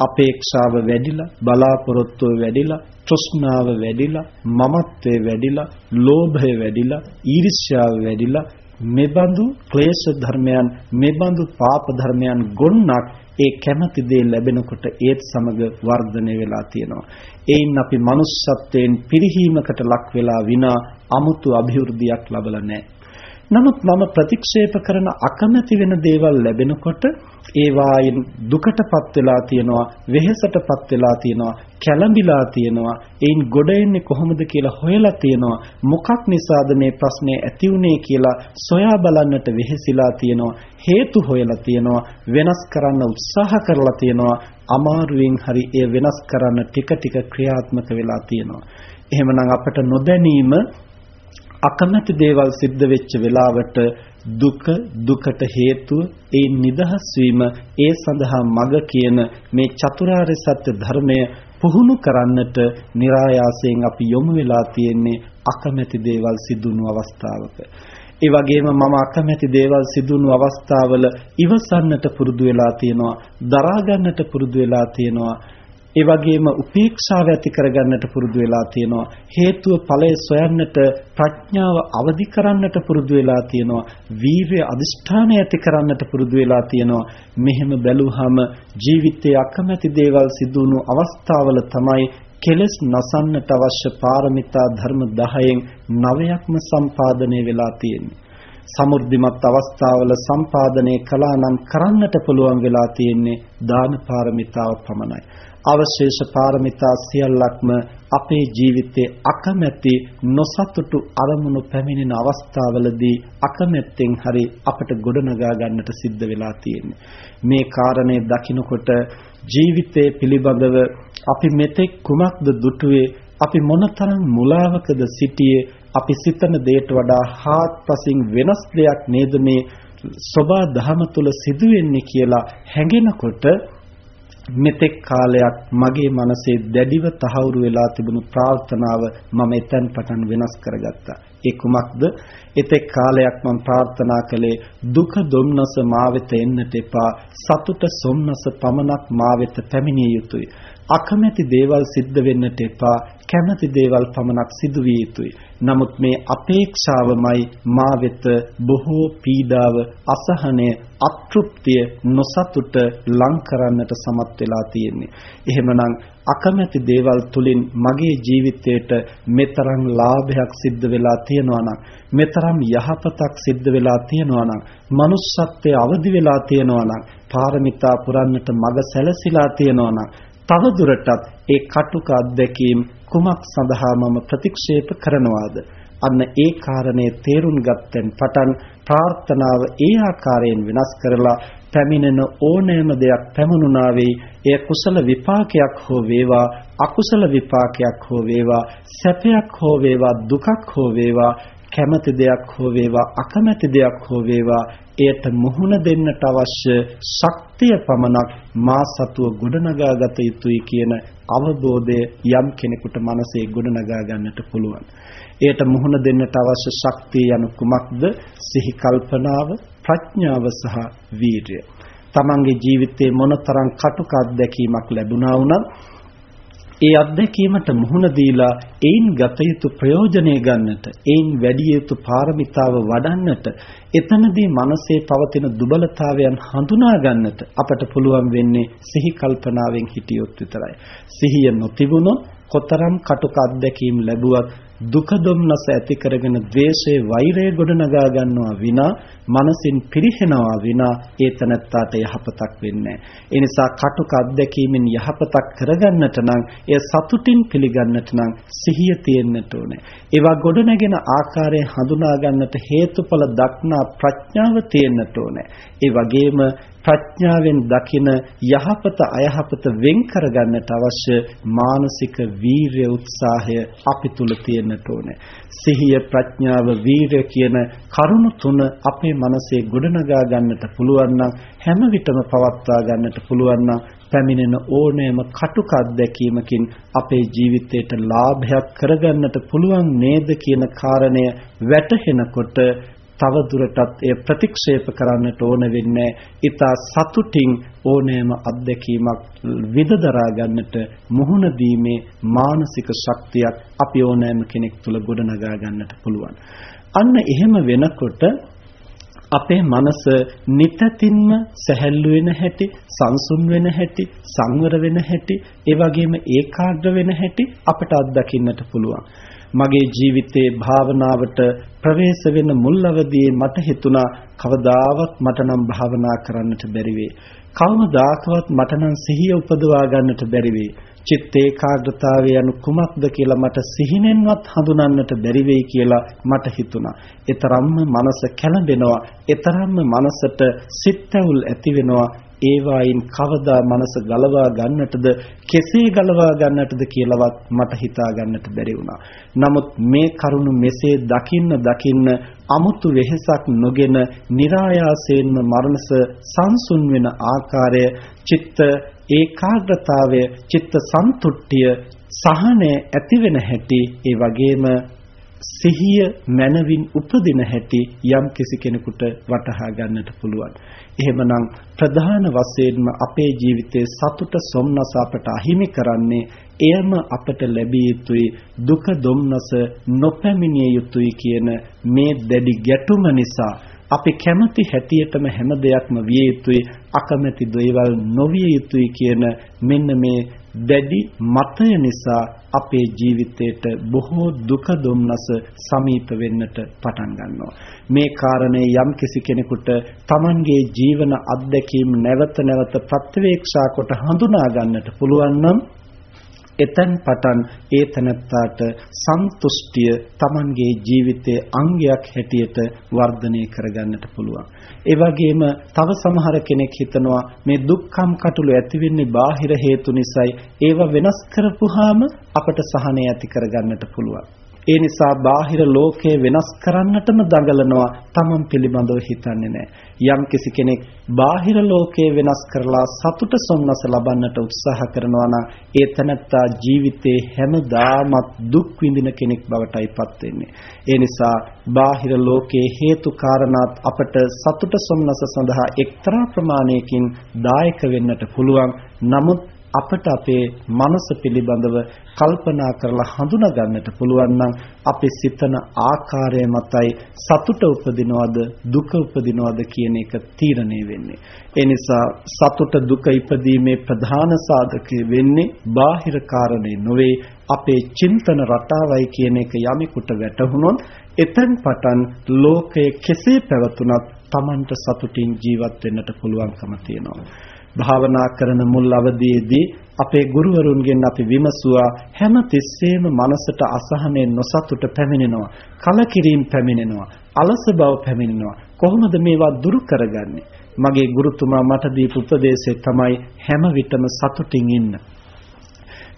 අපේක්ෂාව වැඩිලා බලාපොරොත්තුව වැඩිලා තෘෂ්ණාව වැඩිලා මමත්වේ වැඩිලා ලෝභය වැඩිලා ඊර්ෂ්‍යාව වැඩිලා මෙබඳු ක්ලේශ ධර්මයන් මෙබඳු පාප ධර්මයන් ගොන්නක් ඒ කැමති දේ ලැබෙනකොට ඒත් සමග වර්ධනය වෙලා තියෙනවා. එයින් අපි manussත්වයෙන් පිරිහීමකට ලක් වෙලා විනා 아무තු અભිවෘද්ධියක් ලබලා නැහැ. නමුත් මම ප්‍රතික්ෂේප කරන අකමැති වෙන දේවල් ලැබෙනකොට ඒවායින් දුකටපත් වෙලා තියෙනවා වෙහෙසටපත් වෙලා තියෙනවා කැළඹිලා තියෙනවා. එයින් ගොඩ එන්නේ කොහොමද කියලා හොයලා තියෙනවා. මොකක් නිසාද මේ ප්‍රශ්නේ ඇති වුනේ කියලා සොයා බලන්නට වෙහෙසිලා තියෙනවා. හේතු හොයලා තියෙනවා. වෙනස් කරන්න උත්සාහ කරලා තියෙනවා. අමාරුවෙන් හරි ඒ වෙනස් කරන්න ටික ටික ක්‍රියාත්මක වෙලා තියෙනවා. එහෙමනම් අපට නොදැනීම අකමැති දේවල් සිද්ධ වෙච්ච වෙලාවට දුක දුකට හේතුව ඒ නිදහස් වීම ඒ සඳහා මඟ කියන මේ චතුරාර්ය සත්‍ය ධර්මය පුහුණු කරන්නට નિરાයාසයෙන් අපි යොමු වෙලා තියෙන්නේ අකමැති දේවල් සිදුණු අවස්ථාවක. ඒ වගේම මම අකමැති දේවල් සිදුණු අවස්ථාවල ඉවසන්නට පුරුදු වෙලා තියෙනවා, දරා ගන්නට පුරුදු වෙලා තියෙනවා. ඒ වගේම උපේක්ෂාව ඇති කරගන්නට පුරුදු වෙලා තියෙනවා. හේතුව ඵලය සොයන්නට ප්‍රඥාව අවදි කරන්නට පුරුදු වෙලා තියෙනවා. වීර්ය අදිෂ්ඨානය ඇති කරන්නට පුරුදු වෙලා තියෙනවා. මෙහෙම බැලුවහම ජීවිතයේ අකමැති දේවල් සිදුණු අවස්ථාවල තමයි කෙලස් නසන්නට අවශ්‍ය පාරමිතා ධර්ම 10න් 9ක්ම සම්පාදනය වෙලා තියෙන්නේ. සමෘද්ධිමත් අවස්ථාවල සම්පාදනය කළා නම් කරන්නට පුළුවන් වෙලා තියෙන්නේ දාන පාරමිතාව පමණයි. අවශේෂ පාරමිතා සියල්ලක්ම අපේ ජීවිතයේ අකමැති නොසතුටු අරමුණු පැමිණෙන අවස්ථාවලදී අකමැත්තෙන් හරි අපට ගොඩනගා ගන්නට සිද්ධ වෙලා තියෙන්නේ. මේ කාරණේ දකිනකොට ජීවිතය පිළිබඳව අපි මෙතෙක් කුමක්ද දුටුවේ අපි මොනතරම් මුලාවකද සිටියේ අපි සිතන දෙයට වඩා හාත්පසින් වෙනස් දෙයක් නේද මේ සබා දහම තුල සිදුවෙන්නේ කියලා හැඟෙනකොට මෙතෙක් කාලයක් මගේ මනසේ දැඩිව තහවුරු වෙලා තිබුණු ප්‍රාර්ථනාව මම එතෙන් පටන් වෙනස් කරගත්තා. ඒ කුමක්ද? එතෙක් කාලයක් මම ප්‍රාර්ථනා කළේ දුක දුම්නස මා වෙත එන්නට එපා. සතුට සොම්නස පමණක් මා වෙත පැමිණිය යුතුය. අකමැති දේවල් සිද්ධ වෙන්නට එපා. කැමැති දේවල් පමණක් සිදු විය යුතුය. නමුත් මේ අපේක්ෂාවමයි මා වෙත බොහෝ පීඩාව, අසහනය, අතෘප්තිය, නොසතුට ලං කරන්නට සමත් වෙලා තියෙන්නේ. එහෙමනම් අකමැති දේවල් තුලින් මගේ ජීවිතයට මෙතරම් ලාභයක් සිද්ධ වෙලා තියෙනවා නම් මෙතරම් යහපතක් සිද්ධ වෙලා තියෙනවා නම් manussත්වයේ අවදි වෙලා තියෙනවා නම් පාරමිතා පුරන්නට මඟ සැලසিলা තියෙනවා නම් තව දුරටත් ඒ කටුක අත්දැකීම් කුමක් සඳහා මම ප්‍රතික්ෂේප කරනවාද? අන්න ඒ කාරණේ තේරුම් ගත්තෙන් පටන් ප්‍රාර්ථනාව ඒ ආකාරයෙන් වෙනස් කරලා පැමිණෙන ඕනෑම දෙයක් පැමුණුනා වෙයි එය කුසල විපාකයක් හෝ වේවා අකුසල විපාකයක් හෝ වේවා සැපයක් හෝ වේවා දුකක් හෝ වේවා කැමති දෙයක් හෝ වේවා අකමැති දෙයක් හෝ වේවා එයට මුහුණ දෙන්නට අවශ්‍ය ශක්තිය පමණක් මා සතුව ගොඩනගා ගත යුතුයි කියන අවබෝධය යම් කෙනෙකුට මනසේ ගොඩනගා ගන්නට පුළුවන්. එයට මුහුණ දෙන්නට අවශ්‍ය ශක්තිය යනු කුමක්ද? සිහි කල්පනාව, ප්‍රඥාව සහ වීරිය. තමන්ගේ ජීවිතයේ මොනතරම් කටුක අත්දැකීමක් ලැබුණා වුණත් ඒ අත්දැකීමට මුහුණ දීලා ඒන් ගත යුතු ප්‍රයෝජනෙ ගන්නට, ඒන් වැඩි යුතු පාරමිතාව වඩන්නට, එතනදී මනසේ පවතින දුබලතාවයන් හඳුනා ගන්නට අපට පුළුවන් වෙන්නේ සිහි කල්පනාවෙන් හිටියොත් විතරයි. සිහිය නොතිබුණොත් කොතරම් කටුක අත්දැකීම් ලැබුවත් දුක දුම්නස ඇති කරගෙන ද්වේෂයේ වෛරය ගොඩනගා ගන්නවා විනා මනසින් පිරිහෙනවා විනා ඒ තනත්තාට යහපතක් වෙන්නේ නැහැ. ඒ නිසා කටුක අත්දැකීමෙන් යහපතක් කරගන්නට නම් එය සතුටින් පිළිගන්නට නම් සිහිය තියෙන්නට ඕනේ. ඒවා ගොඩනගෙන ආකාරය හඳුනා ගන්නට හේතුඵල දක්නා ප්‍රඥාව තියෙන්නට ඕනේ. ඒ වගේම ප්‍රඥාවෙන් දකින යහපත අයහපත වෙන් කරගන්නට අවශ්‍ය මානසික වීරිය උත්සාහය අපි තුල තියෙන්නට ඕනේ. සිහිය ප්‍රඥාව වීරිය කියන කරුණු තුන අපේ මනසේ ගොඩනගා ගන්නට පුළුවන් නම් හැම විටම පවත්වා ගන්නට පුළුවන් නම් පැමිණෙන ඕනෑම කටුක අත්දැකීමකින් අපේ ජීවිතයට ලාභයක් කරගන්නට පුළුවන් නේද කියන කාරණය වැටහෙනකොට තව දුරටත් එය ප්‍රතික්ෂේප කරන්නට ඕන වෙන්නේ ඊතා සතුටින් ඕනෑම අත්දැකීමක් විදදරා ගන්නට මුහුණ දීමේ මානසික ශක්තියක් අපි ඕනෑම කෙනෙක් තුළ ගොඩනගා ගන්නට පුළුවන්. අන්න එහෙම වෙනකොට අපේ මනස නිතතින්ම සැහැල්ලු වෙන හැටි, සංසුන් වෙන හැටි, සංවර වෙන හැටි, ඒ වගේම ඒකාග්‍ර වෙන හැටි අපට අත්දකින්නට පුළුවන්. මගේ ජීවිතයේ භාවනාවට ප්‍රවේශ වෙන මුල් අවදියේ මට හිතුණා කවදාවත් මට නම් භාවනා කරන්නට බැරි වෙයි. කවමදාකවත් මට නම් සිහිය උපදවා ගන්නට බැරි වෙයි. චිත්ත ඒකාග්‍රතාවය anu කුමක්ද කියලා මට සිහිනෙන්වත් හඳුනන්නට බැරි වෙයි කියලා මට හිතුණා. ඒතරම්ම මනස කැළඹෙනවා. ඒතරම්ම මනසට සිත්ඇවුල් ඇති වෙනවා. ඒවායින් කවදා මනස ගලවා ගන්නටද කෙසේ ගලවා ගන්නටද කියලාවත් මට හිතා ගන්නට බැරි වුණා. නමුත් මේ කරුණ මෙසේ දකින්න දකින්න අමුතු වෙහෙසක් නොගෙන નિરાයාසයෙන්ම මරණස සංසුන් වෙන ආකාරය චිත්ත ඒකාග්‍රතාවය චිත්ත සන්තුට්ඨිය සහනය ඇති වෙන හැටි ඒ වගේම සිහිය මනවින් උපදින හැටි යම් කිසි කෙනෙකුට වටහා ගන්නට පුළුවන්. එහෙමනම් ප්‍රධාන වශයෙන්ම අපේ ජීවිතයේ සතුට සොම්නස අපට අහිමි කරන්නේ එයම අපට ලැබිය යුතුයි දුක දුම්නස නොපැමිණිය යුතුයි කියන මේ දැඩි ගැටුම නිසා අපි කැමති හැටියටම හැම දෙයක්ම විය යුතුයි අකමැති දේවල් නොවිය යුතුයි කියන මෙන්න මේ දැඩි මතය නිසා අපේ ජීවිතයට බොහෝ දුක දුම්නස සමීප වෙන්නට පටන් ගන්නවා. මේ කාරණේ යම් කිසි කෙනෙකුට Tamanගේ ජීවන අත්දැකීම් නැවත නැවත ප්‍රත්‍යවේක්ෂා කොට හඳුනා ගන්නට පුළුවන් නම් එතෙන් පටන් ඒ තනත්තාට සන්තුෂ්ටිය Tamanගේ ජීවිතයේ අංගයක් හැටියට වර්ධනය කරගන්නට පුළුවන්. ඒ වගේම තව සමහර කෙනෙක් හිතනවා මේ දුක්ඛම් කටුළු ඇති වෙන්නේ බාහිර හේතු නිසායි ඒව වෙනස් කරපුවාම අපට සහනය ඇති කරගන්නට පුළුවන්. ඒ නිසා බාහිර ලෝකය වෙනස් කරන්නටම දඟලනවා තමන් පිළිබඳව හිතන්නේ නැහැ. යම් කිසි කෙනෙක් බාහිර ලෝකය වෙනස් කරලා සතුට සොම්නස ලබන්නට උත්සාහ කරනවා නම් ඒ තනත්තා ජීවිතේ හැමදාමත් දුක් විඳින කෙනෙක් බවටයිපත් වෙන්නේ. ඒ නිසා බාහිර ලෝකයේ හේතු කාරණාත් අපට සතුට සොම්නස සඳහා එක්තරා ප්‍රමාණයකින් දායක වෙන්නට පුළුවන්. නමුත් අපට අපේ මනස පිළිබඳව කල්පනා කරලා හඳුනා ගන්නට පුළුවන් නම් අපි සිතන ආකාරය මතයි සතුට උපදිනවද දුක උපදිනවද කියන එක තීරණය වෙන්නේ. ඒ නිසා සතුට දුක ඉපදීමේ ප්‍රධාන සාධකය වෙන්නේ බාහිර කාරණේ නොවේ අපේ චින්තන රටාවයි කියන එක යමෙකුට වැටහුනොත් එතෙන් පටන් ලෝකයේ කෙසේ පැවතුනත් Tamanට සතුටින් ජීවත් වෙන්නට පුළුවන්කම තියෙනවා. භාවනා කරන මුල් අවදියේදී අපේ ගුරුවරුන්ගෙන් අපි විමසුවා හැම තිස්සෙම මනසට අසහනෙ නොසතුට පැමිණෙනවා කලකිරීම පැමිණෙනවා අලස බව පැමිණෙනවා. කොහොමද මේවා දුරු කරගන්නේ? මගේ ගුරුතුමා මට දීපු උපදේශය තමයි හැම විටම සතුටින් ඉන්න.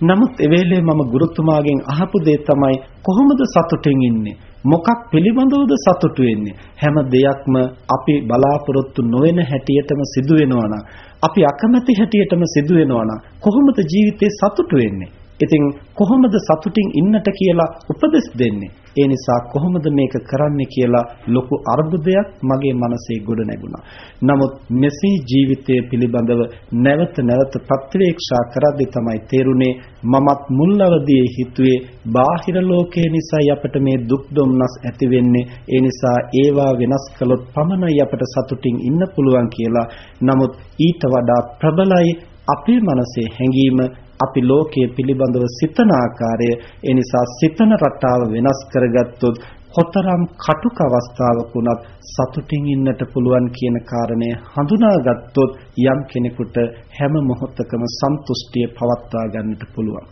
නමුත් එවේලේ මම ගුරුතුමාගෙන් අහපු දේ තමයි කොහොමද සතුටින් ඉන්නේ? මොකක් පිළිබඳවද සතුටු වෙන්නේ? හැම දෙයක්ම අපි බලාපොරොත්තු නොවන හැටියටම සිදු වෙනවා අපි අකමැති හැටියටම සිදු වෙනවා කොහොමද ජීවිතේ සතුටු වෙන්නේ? ඉතින් කොහොමද සතුටින් ඉන්නට කියලා උපදෙස් දෙන්නේ? ඒ නිසා කොහොමද මේක කරන්නේ කියලා ලොකු අර්බුදයක් මගේ මනසේ ගොඩ නැගුණා. නමුත් මෙසේ ජීවිතය පිළිබඳව නැවත නැවත ප්‍රත්‍යවේක්ෂා කරද්දී තමයි තේරුනේ මමත් මුල් අවදියේ හිතුවේ බාහිර ලෝකයේ නිසා අපට මේ දුක් දුම්නස් ඇති වෙන්නේ. ඒ නිසා ඒවා වෙනස් කළොත් පමණයි අපට සතුටින් ඉන්න පුළුවන් කියලා. නමුත් ඊට වඩා ප්‍රබලයි අපේ මනසේ හැඟීම අපි ලෝකයේ පිළිබඳව සිතන ආකාරය ඒ නිසා සිතන රටාව වෙනස් කරගත්තොත් කොතරම් කටුක අවස්ථාවක වුණත් සතුටින් ඉන්නට පුළුවන් කියන කාරණය හඳුනාගත්තොත් යම් කෙනෙකුට හැම මොහොතකම සන්තුෂ්ටිය පවත්වා ගන්නට පුළුවන්.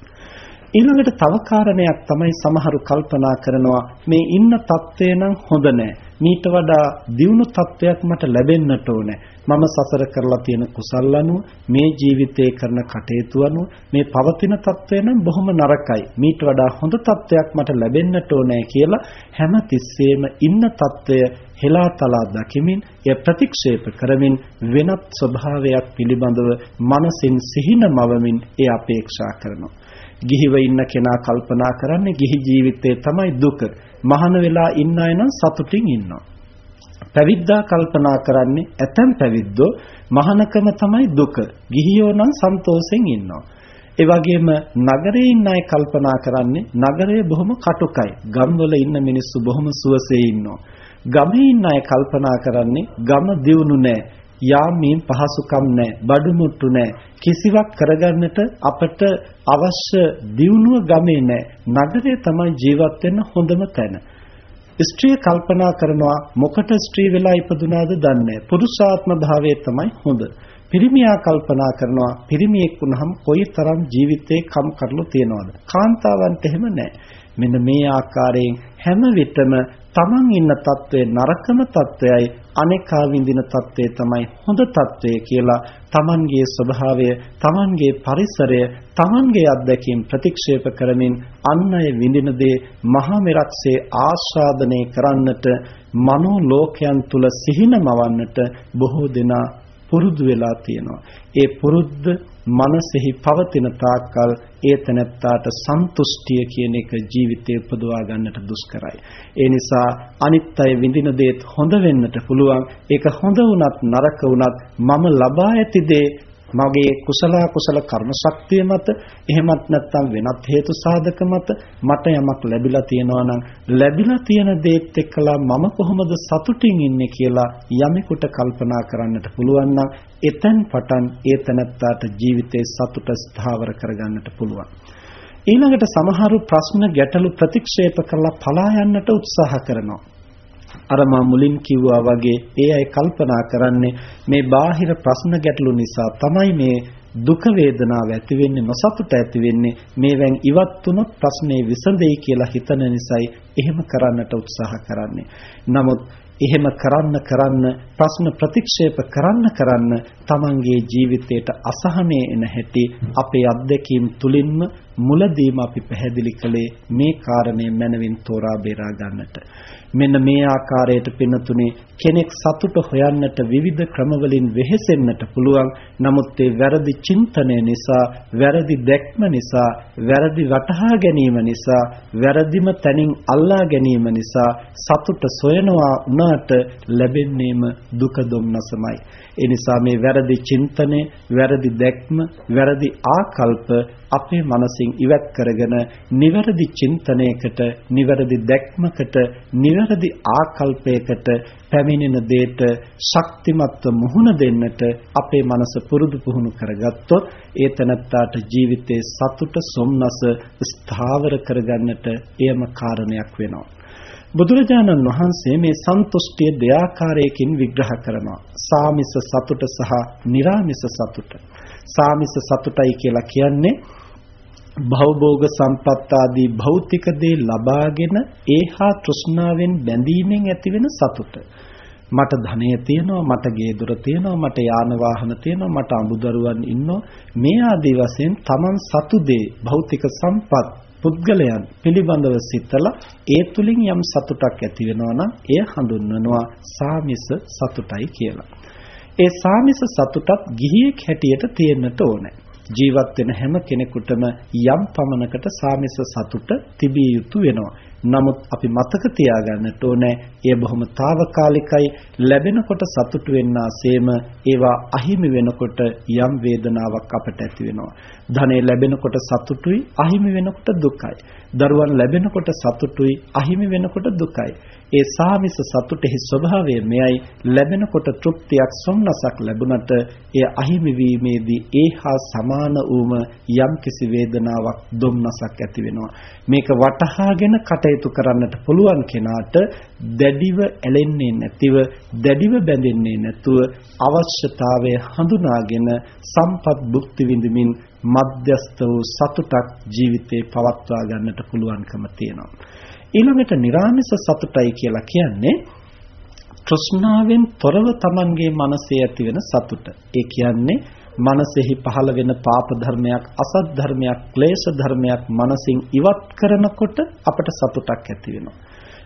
ඊළඟට තව කාරණයක් තමයි සමහරු කල්පනා කරනවා මේ ඉන්න තත්ත්වය නම් හොඳ නෑ. මීට වඩා දියුණු තත්ත්වයක් මට ලැබෙන්නට ඕනේ. මම සසර කරලා තියෙන කුසල් අනුව මේ ජීවිතේ කරන කටයුතු අනුව මේ පවතින තත්ත්වය නම් බොහොම නරකයි. මීට වඩා හොඳ තත්ත්වයක් මට ලැබෙන්නට ඕනේ කියලා හැම තිස්සෙම ඉන්න තත්ත්වය හෙලාතලා දකිමින් එය ප්‍රතික්ෂේප කරමින් වෙනත් ස්වභාවයක් පිළිබඳව මනසින් සිහින මවමින් ඒ අපේක්ෂා කරනවා. ගිහිව ඉන්න කෙනා කල්පනා කරන්නේ ගිහි ජීවිතේ තමයි දුක. මහාන වෙලා ඉන්න අය නම් සතුටින් ඉන්නවා. පැවිද්දා කල්පනා කරන්නේ ඇතම් පැවිද්දෝ මහානකම තමයි දුක. ගිහියෝ නම් සන්තෝෂෙන් ඉන්නවා. ඒ වගේම නගරේ ඉන්න අය කල්පනා කරන්නේ නගරය බොහොම කටුකයි. ගම්වල ඉන්න මිනිස්සු බොහොම සුවසේ ඉන්නවා. ගමේ ඉන්න අය කල්පනා කරන්නේ ගම දියුණු නෑ. යාමීන් පහසුකම් නැහැ බඩු මුට්ටු නැහැ. කිසිවක් කරගන්නට අපට අවශ්‍ය දියුණුව ගමේ නැහැ. නගරේ තමයි ජීවත් වෙන්න හොඳම තැන. ස්ත්‍රිය කල්පනා කරනවා මොකට ස්ත්‍රී වෙලා ඉපදුනාද දන්නේ පුරුෂාත්ම භාවයේ තමයි හොඳ. පිරිමියා කල්පනා කරනවා පිරිමියෙක් වුණහම කොයිතරම් ජීවිතේ කම් කරලු තියනවද? කාන්තාවන්ට එහෙම නැහැ. මෙන්න මේ ආකාරයෙන් හැම විටම තමන් ඉන්න తත්වයේ නරකම తත්වයයි අනේකා විඳින తත්වයේ තමයි හොඳ తත්වය කියලා තමන්ගේ ස්වභාවය තමන්ගේ පරිසරය තමන්ගේ අත්දැකීම් ප්‍රතික්ෂේප කරමින් අන් අය විඳින දේ මහා මෙරක්සේ ආස්වාදනය කරන්නට මනෝ ලෝකයන් තුල සිහිනමවන්නට බොහෝ දෙනා පුරුදු වෙලා තියෙනවා. ඒ පුරුද්ද මනසෙහි පවතින තාක්කල් ඒ තැනැත්තාට සන්තුෂ්ටිය කියන එක ජීවිතේ උපදවා ගන්නට දුෂ්කරයි. ඒ නිසා අනිත් අය විඳින දේත් හොඳ වෙන්නට පුළුවන්. ඒක හොඳ වුණත් නරක වුණත් මම ලබා ඇති දේ මගේ කුසල කුසල කර්ම ශක්තිය මත එහෙමත් නැත්නම් වෙනත් හේතු සාධක මත මට යමක් ලැබිලා තියෙනවා නම් ලැබිලා තියෙන දේත් එක්කලා මම කොහොමද සතුටින් ඉන්නේ කියලා යමෙකුට කල්පනා කරන්නට පුළුවන් නම් එතෙන් පටන් ඒ තනත්තාට ජීවිතේ සතුට ස්ථාවර කරගන්නට පුළුවන්. ඊළඟට සමහරු ප්‍රශ්න ගැටලු ප්‍රතික්ෂේප කරලා පලා යන්නට උත්සාහ කරනවා. අර මා මුලින් කිව්වා වගේ ඒ අය කල්පනා කරන්නේ මේ බාහිර ප්‍රශ්න ගැටලු නිසා තමයි මේ දුක වේදනාව ඇති වෙන්නේ නොසතුට ඇති වෙන්නේ මේවෙන් ඉවත් වුණොත් ප්‍රශ්නේ විසඳෙයි කියලා හිතන නිසායි එහෙම කරන්නට උත්සාහ කරන්නේ. නමුත් එහෙම කරන්න කරන්න ප්‍රශ්න ප්‍රතික්ෂේප කරන්න කරන්න තමන්ගේ ජීවිතයට අසහනය එන හැටි අපේ අත්දැකීම් තුලින්ම මුලදීම අපි පැහැදිලි කළේ මේ කාරණය මනවින් තෝරා බේරා ගන්නට. මෙන්න මේ ආකාරයට පින්නතුනේ කෙනෙක් සතුට හොයන්නට විවිධ ක්‍රමවලින් වෙහෙසෙන්නට පුළුවන්. නමුත් ඒ වැරදි චින්තනය නිසා, වැරදි දැක්ම නිසා, වැරදි වටහා ගැනීම නිසා, වැරදිම තැනින් අල්ලා ගැනීම නිසා සතුට සොයනවා උනාට ලැබෙන්නේම දුක දුම්නසමයි. ඒ නිසා මේ වැරදි චින්තනය, වැරදි දැක්ම, වැරදි ආකල්ප අපේ මනසින් ඉවත් කරගෙන නිවැරදි චින්තනයකට, නිවැරදි දැක්මකට, නිවැරදි ආකල්පයකට පැමිණෙන දෙයට ශක්තිමත්ව මුහුණ දෙන්නට අපේ මනස පුරුදු පුහුණු කරගත්තොත් ඒ තනත්තාට ජීවිතයේ සතුට සොම්නස ස්ථාවර කරගන්නට එයම කාරණයක් වෙනවා. බුදුරජාණන් වහන්සේ මේ සන්තුෂ්ටිය දෙආකාරයකින් විග්‍රහ කරනවා. සාමිස සතුට සහ निराමිස සතුට. සාමිස සතුටයි කියලා කියන්නේ භවභෝග සම්පත් ආදී භෞතික දේ ලබාගෙන ඒහා තෘෂ්ණාවෙන් බැඳීමෙන් ඇතිවෙන සතුට. මට ධනය තියෙනවා මට ගේ දොර තියෙනවා මට යාන වාහන තියෙනවා මට අඹදරුවන් ඉන්නවා මේ ආදී වශයෙන් Taman සතු දේ භෞතික සම්පත් පුද්ගලයන් පිළිබඳව සිතලා ඒ තුලින් යම් සතුටක් ඇති වෙනවා නම් එය හඳුන්වනවා සාමිස සතුටයි කියලා. ඒ සාමිස සතුටත් ගිහියෙක් හැටියට තියෙන්නට ඕනේ. ජීවත් වෙන හැම කෙනෙකුටම යම් පමණකට සාමිස සතුට තිබිය යුතු වෙනවා. නමුත් අපි මතක තියාගන්නට ඕනේ එය බොහොම తాවකාලිකයි ලැබෙනකොට සතුටු වෙන්නාseම ඒවා අහිමි වෙනකොට යම් වේදනාවක් අපට ඇති වෙනවා. ධනෙ ලැබෙනකොට සතුටුයි අහිමි වෙනකොට දුකයි. දරුවන් ලැබෙනකොට සතුටුයි අහිමි වෙනකොට දුකයි. ඒ සාමිස සතුටෙහි ස්වභාවය මෙයයි ලැබෙනකොට තෘප්තියක් සොම්නසක් ලැබුණට එය අහිමි වීමේදී ඒහා සමාන වූම යම්කිසි වේදනාවක් දුම්නසක් ඇති වෙනවා. මේක වටහාගෙන කටයුතු කරන්නට පුළුවන් කෙනාට දැඩිව ඇලෙන්නේ නැතිව දැඩිව බැඳෙන්නේ නැතුව අවශ්‍යතාවය හඳුනාගෙන සම්පත් භුක්ති විඳිමින් මධ්‍යස්ත වූ සතුටක් ජීවිතේ පවත්වා ගන්නට පුළුවන්කම තියෙනවා. ඊළඟට निराமிස සතුටයි කියලා කියන්නේ තෘෂ්ණාවෙන් තොරව Tamanගේ මනසේ ඇති වෙන සතුට. ඒ කියන්නේ මනසෙහි පහළ වෙන පාප ධර්මයක් අසත් ධර්මයක් ක්ලේශ ධර්මයක් මනසින් ඉවත් කරනකොට අපට සතුටක් ඇති වෙනවා.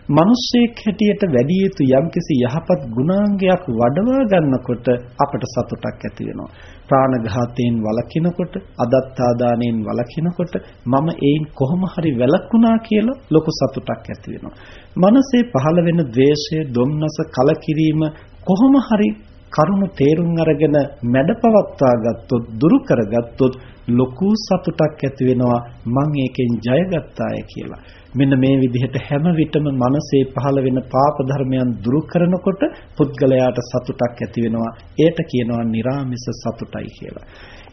මිනිස්සෙක් හැටියට වැඩි යුතු යම්කිසි යහපත් ගුණාංගයක් වඩවා ගන්නකොට අපට සතුටක් ඇති වෙනවා. ප්‍රාණඝාතයෙන් වළකිනකොට, අදත්තාදානයෙන් වළකිනකොට මම ඒයින් කොහොම හරි වැළකුණා කියලා ලොකු සතුටක් ඇති වෙනවා. මනසේ පහළ වෙන ද්වේෂය, දුම්නස, කලකිරීම කොහොම හරි කරුණු තේරුම් අරගෙන මැඩපවත්වා ගත්තොත් දුරු කරගත්තොත් ලොකු සතුටක් ඇති වෙනවා මං ඒකෙන් ජයගත්තාය කියලා. මෙන්න මේ විදිහට හැම විටම මනසේ පහළ වෙන පාප ධර්මයන් දුරු කරනකොට පුද්ගලයාට සතුටක් ඇති වෙනවා. ඒට කියනවා निराமிස සතුටයි කියලා.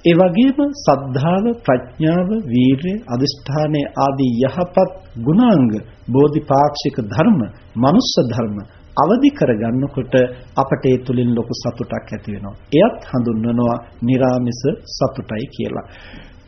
ඒ වගේම සද්ධාව, ප්‍රඥාව, වීරිය, අදිෂ්ඨානයේ ආදී යහපත් ගුණාංග, බෝධිපාක්ෂික ධර්ම, මනුෂ්‍ය ධර්ම අවදි කරගන්නකොට අපට ඒ තුලින් ලොකු සතුටක් ඇති වෙනවා. එයත් හඳුන්වනවා निराமிස සතුටයි කියලා.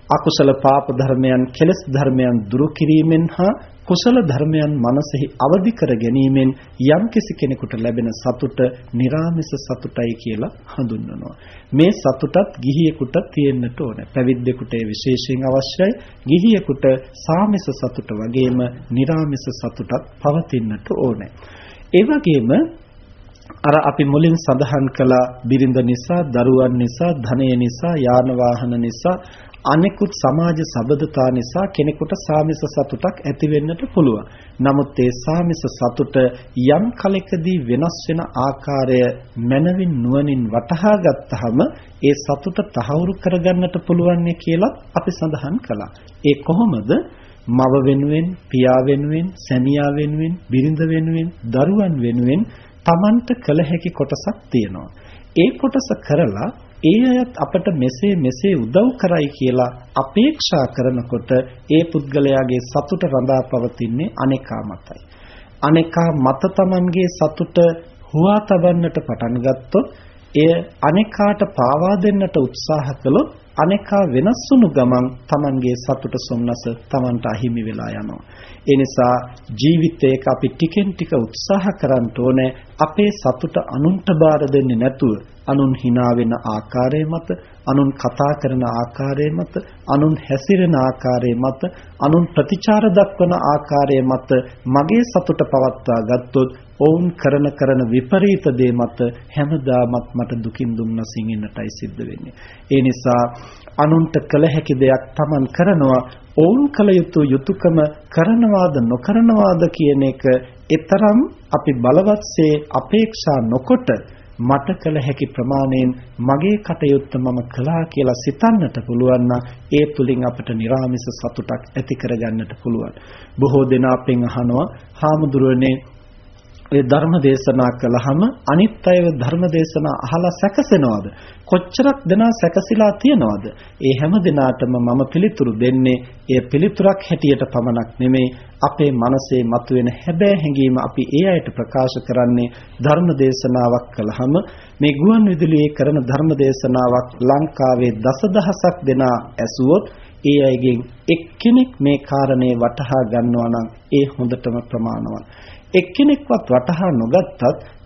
අකුසල පාප ධර්මයන් කෙලස් ධර්මයන් දුරු කිරීමෙන් හා කුසල ධර්මයන් මනසෙහි අවදි කර ගැනීමෙන් යම්කිසි කෙනෙකුට ලැබෙන සතුට निराமிස සතුටයි කියලා හඳුන්වනවා. මේ සතුටත් ගිහියෙකුට තියෙන්නට ඕන. පැවිද්දෙකුට විශේෂයෙන් අවශ්‍යයි. ගිහියෙකුට සාමිස සතුට වගේම निराமிස සතුටත් පවතින්නට ඕනේ. ඒ වගේම අර අපි මුලින් සඳහන් කළ බිරිඳ නිසා, දරුවන් නිසා, ධනය නිසා, යාන වාහන නිසා අනෙකුත් සමාජ සබඳතා නිසා කෙනෙකුට සාමිස සතුටක් ඇති වෙන්නට පුළුවන්. නමුත් ඒ සාමිස සතුට යම් කලකදී වෙනස් වෙන ආකාරය මනවින් නුවණින් වටහා ගත්තාම ඒ සතුට තහවුරු කරගන්නට පුළුවන් කියලා අපි සඳහන් කළා. ඒ කොහොමද? මව වෙනුවෙන්, පියා වෙනුවෙන්, සැමියා වෙනුවෙන්, බිරිඳ වෙනුවෙන්, දරුවන් වෙනුවෙන් Tamanට කළ හැකි කොටසක් තියෙනවා. ඒ කොටස කරලා ඒ අයත් අපට මෙසේ මෙසේ උදව් කරයි කියලා අපේක්ෂා කරනකොට ඒ පුද්ගලයාගේ සතුට රඳා පවතින්නේ අනේකා මතයි. අනේකා මත Tamanගේ සතුට හුවා තබන්නට පටන් ගත්තොත් එය අනේකාට පාවා දෙන්නට උත්සාහ කළොත් අනේකා වෙනස් වුණු ගමන් Tamanගේ සතුට සොම්නස Tamanට අහිමි වෙලා යනවා. ඒ නිසා ජීවිතේක අපි ටිකෙන් ටික උත්සාහ කරන්න ඕනේ අපේ සතුට අනුන්ට බාර දෙන්නේ නැතුව අනුන් hina වෙන ආකාරය මත අනුන් කතා කරන ආකාරය මත අනුන් හැසිරෙන ආකාරය මත අනුන් ප්‍රතිචාර දක්වන ආකාරය මත මගේ සතුට පවත්වා ගත්තොත් ඔවුන් කරන කරන විපරීත දේ මත හැමදාමත් මට දුකින් දුම්නසින් ඉන්නටයි සිද්ධ වෙන්නේ. ඒ නිසා අනුන්ට කළ හැකි දෙයක් Taman කරනවා ඔවුන් කළ යුතු යුතුයකම කරනවාද නොකරනවාද කියන එක ඊතරම් අපි බලවත්සේ අපේක්ෂා නොකොට මට කළ හැකි ප්‍රමාණයෙන් මගේ කටයුත්ත මම කළා කියලා සිතන්නට පුළුවන් ඒ තුලින් අපට निराமிස සතුටක් ඇති කරගන්නට පුළුවන්. බොහෝ දෙනා අපෙන් අහනවා "හාමුදුරනේ ඒ ධර්ම දේශනා කළාම අනිත් අයව ධර්ම දේශනා අහලා සැකසෙනවද? කොච්චරක් දෙනා සැකසීලා තියනවද? ඒ හැම දිනාටම මම පිළිතුරු දෙන්නේ ඒ පිළිතුරක් හැටියට පමණක් නෙමෙයි. අපේ මනසේ මතුවෙන හැබෑ හැඟීම අපි ඒ අයට ප්‍රකාශ කරන්නේ ධර්ම දේශනාවක් කළාම මේ ගුවන් විදුලියේ කරන ධර්ම දේශනාවක් ලංකාවේ දසදහසක් දෙනා ඇසුවොත් ඒ අයගෙන් එක්කෙනෙක් මේ කාරණේ වටහා ගන්නවා නම් ඒ හොඳටම ප්‍රමාණවත්. එක්කෙනෙක්වත් වටහා නොගත්තත්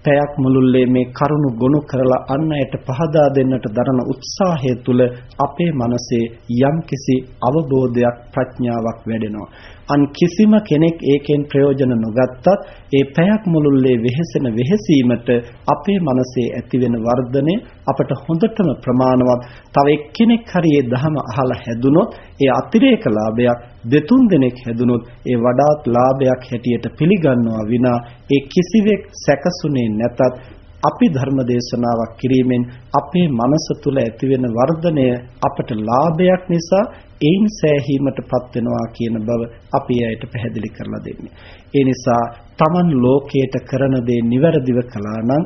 පැයක් මුළුල්ලේ මේ කරුණු ගොනු කරලා අන් අයට පහදා දෙන්නට දරන උත්සාහය තුළ අපේ මනසේ යම්කිසි අවබෝධයක් ප්‍රඥාවක් වැඩෙනවා. අන් කිසිම කෙනෙක් ඒකෙන් ප්‍රයෝජන නොගත්තත් ඒ පැයක් මුළුල්ලේ වෙහෙසෙන වෙහෙසීමට අපේ මනසේ ඇතිවෙන වර්ධනය අපට හොඳටම ප්‍රමාණවත්. තව එක්කෙනෙක් හරි ඒ ධහම අහලා හැදුනොත් ඒ අතිරේක ලාභයක් දෙතුන් දෙනෙක් හැදුනොත් ඒ වඩාත් ලාභයක් හැටියට පිළිගන්නවා විනා ඒ කිසිවෙක් සැකසුනේ නැතත් අපි ධර්ම දේශනාවක් කිරීමෙන් අපේ මනස තුල ඇතිවෙන වර්ධනය අපට ලාභයක් නිසා ඒන් සෑහීමටපත් වෙනවා කියන බව අපි ඇයට පැහැදිලි කරලා දෙන්නේ. ඒ නිසා Taman ලෝකයට කරන දේ නිවැරදිව කළා නම්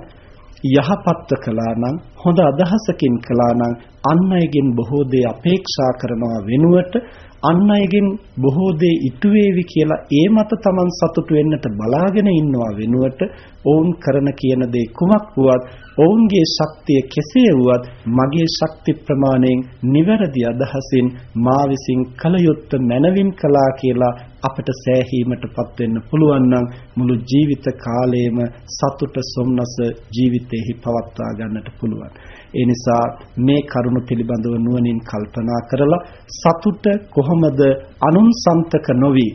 යහපත්ව කළා නම් හොඳ අදහසකින් කළා නම් අන් අයගෙන් බොහෝ දේ අපේක්ෂා කරනවා වෙනුවට අන් අයගෙන් බොහෝ දේ ඉටු වේවි කියලා ඒ මත Taman සතුටු වෙන්නට බලාගෙන ඉන්නවා වෙනුවට ඔවුන් කරන කියන දේ කුමක් වුවත් ඔවුන්ගේ ශක්තිය කෙසේ වුවත් මගේ ශක්ති ප්‍රමාණයෙන් නිවැරදි අදහසින් මා විසින් කල යුත්තේ මනවින් කළා කියලා අපට සෑහීමටපත් වෙන්න පුළුවන් නම් මුළු ජීවිත කාලයම සතුට සොම්නස ජීවිතේහි පවත්වා ගන්නට පුළුවන්. ඒ නිසා මේ කරුණ පිළිබඳව නුවණින් කල්පනා කරලා සතුට කොහොමද අනුන්සන්තක නොවි?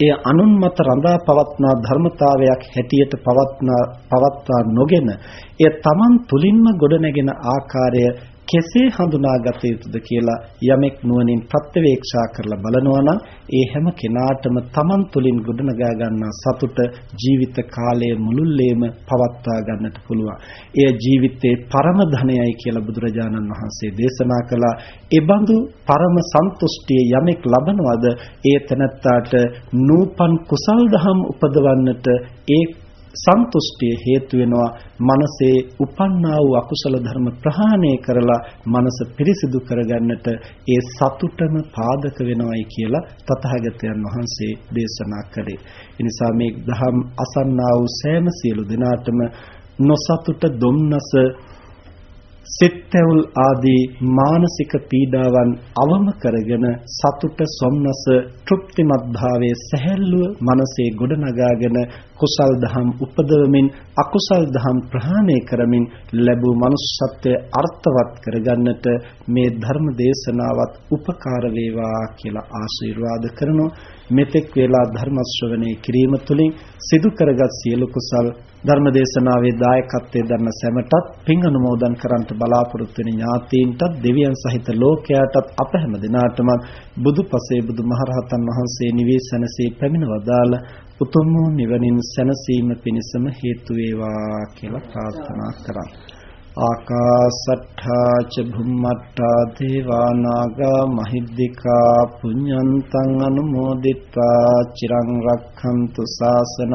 එය අනුන් මත රඳා පවත්නා ධර්මතාවයක් හැටියට පවත්නා පවත්වා නොගෙන එය Taman තුලින්ම ගොඩනැගෙන ආකාරය කෙසේ හඳුනාගත යුතුද කියලා යමෙක් නුවණින් ප්‍රත්‍යවේක්ෂා කරලා බලනවා නම් ඒ හැම කෙනාටම Taman තුලින් ගොඩනගා ගන්නා සතුට ජීවිත කාලය මුළුල්ලේම පවත්වා ගන්නට පුළුවන්. එය ජීවිතේ පරම ධනයයි කියලා බුදුරජාණන් වහන්සේ දේශනා කළා. ඒ බඳු පරම සන්තුෂ්ටිය යමෙක් ලබනවද ඒ තනත්තාට නූපන් කුසල් දහම් උපදවන්නට ඒ සන්තුෂ්ටිය හේතු වෙනවා මනසේ උපන්නා වූ අකුසල ධර්ම ප්‍රහාණය කරලා මනස පිරිසිදු කරගන්නට ඒ සතුටම පාදක වෙනවයි කියලා තථාගතයන් වහන්සේ දේශනා කළේ. ඒ නිසා මේ දහම් අසන්නා වූ සෑම සියලු දෙනාටම නොසතුට දුම්නස සිත්තැවුල් ආදී මානසික පීඩාවන් අවම කරගෙන සතුට සොම්නස තෘප්තිමත් භාවයේ සැහැල්ලුව මනසේ ගොඩනගාගෙන කුසල් දහම් උපදවමින් අකුසල් දහම් ප්‍රහාණය කරමින් ලැබූ manussත්වය අර්ථවත් කරගන්නට මේ ධර්ම දේශනාවත් උපකාර වේවා කියලා ආශිර්වාද කරනවා. මෙතෙක් වේලා ධර්ම ශ්‍රවණය කිරීම තුළින් සිදු කරගත් සියලු කුසල් ධර්මදේශනාවේ දායකත්වයේ දරන සැමටත් පින් අනුමෝදන් කරන්ට බලාපොරොත්තු වෙන ඥාතීන්ටත් දෙවියන් සහිත ලෝකයාටත් අප හැම දිනාටම බුදුපසේ බුදුමහරහතන් වහන්සේ නිවේසනසේ පැමිණ වදාළ උතුම් නිවනින් සැනසීම පිණිසම හේතු වේවා කියලා ප්‍රාර්ථනා කරා. ආකාසට්ඨා ච භුම්මට්ඨා දේවා නාග මහිද්దికා පුඤ්ඤන්තං අනුමෝදිත්වා චිරං රක්ඛන්තු ශාසනං